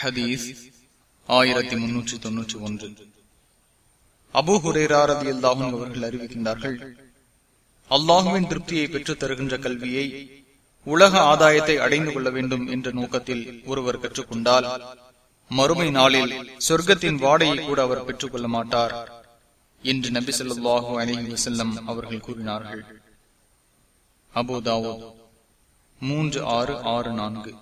ஹதீஸ் ஆயிரத்தி முன்னூற்றி தொன்னூற்றி ஒன்று. அபு ஹுரேராரதி அல்லாஹும் அவர்கள் அறிவிக்கின்றார்கள் அல்லாஹுவின் திருப்தியை பெற்றுத் தருகின்ற கல்வியை உலக ஆதாயத்தை அடைந்து கொள்ள வேண்டும் என்ற நோக்கத்தில் ஒருவர் கற்றுக்கொண்டால் மறுமை நாளில் சொர்க்கத்தின் வாடையை கூட அவர் பெற்றுக் கொள்ள மாட்டார் என்று நபி சொல்லாஹு அலி வசல்லம் அவர்கள் கூறினார்கள். அபுதாவோ மூன்று ஆறு ஆறு நான்கு.